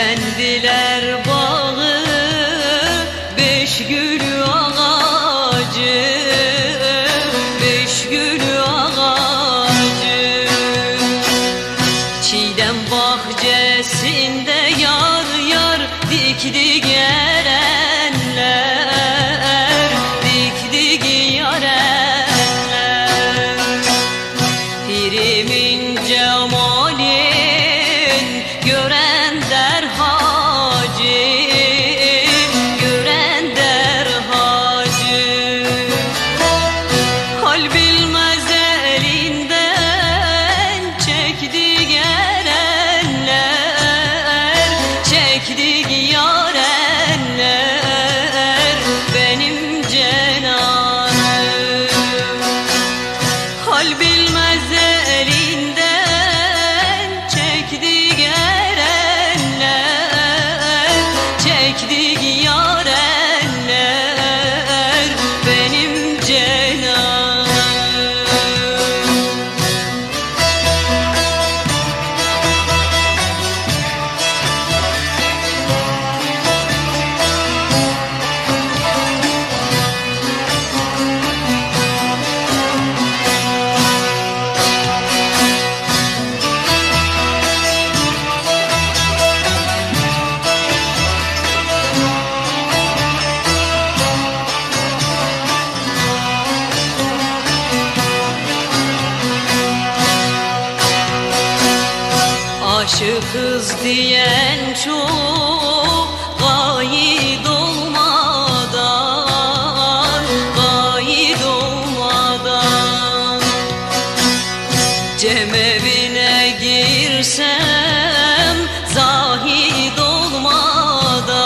Efendiler bağı Beş gül ağacı Beş gül ağacı. Çiğdem bahçesinde yar yar Dikdi gelenler قلبي Aşıkız diyen çok gayet olmadan Gayet olmadan. Cemevine girsem zahid olmadan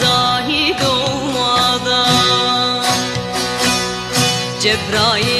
Zahid olmadan. Cebrail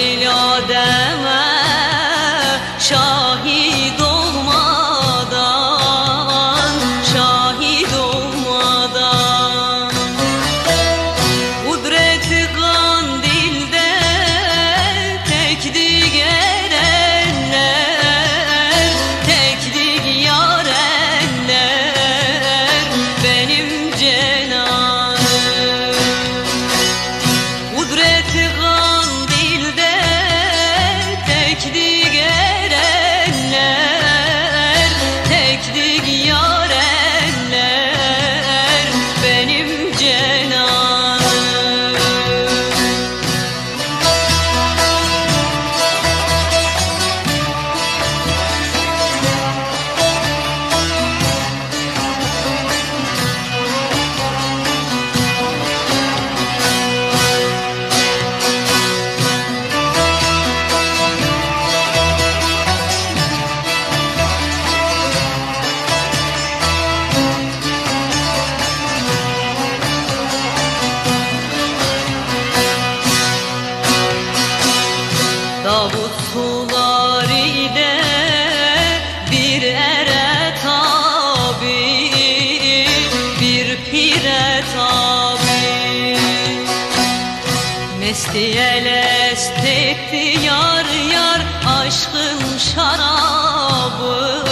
Mesti elest etti yar yar aşkın şarabı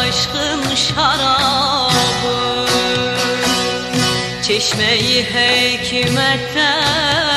Aşkın şarabı. Çeşmeyi hikmetten